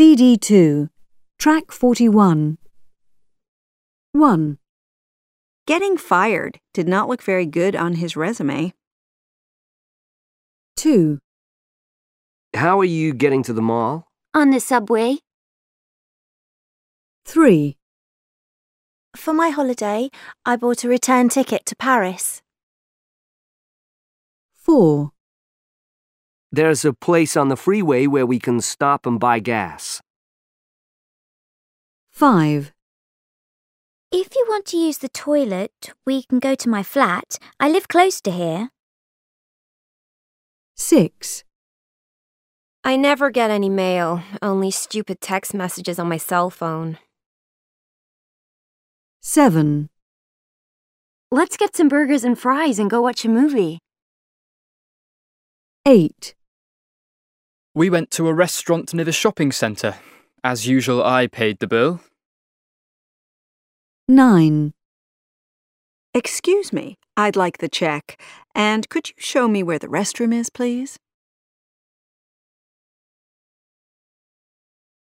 CD2, Track 41. 1, Getting fired did not look very good on his resume. 2, How are you getting to the mall? On the subway? 3, For my holiday, I bought a return ticket to Paris. 4, There's a place on the freeway where we can stop and buy gas. 5, If you want to use the toilet, we can go to my flat. I live close to here. 6, I never get any mail, only stupid text messages on my cell phone. 7, Let's get some burgers and fries and go watch a movie. 8, We went to a restaurant near the shopping centre. As usual, I paid the bill. 9, Excuse me, I'd like the check. And could you show me where the restroom is, please?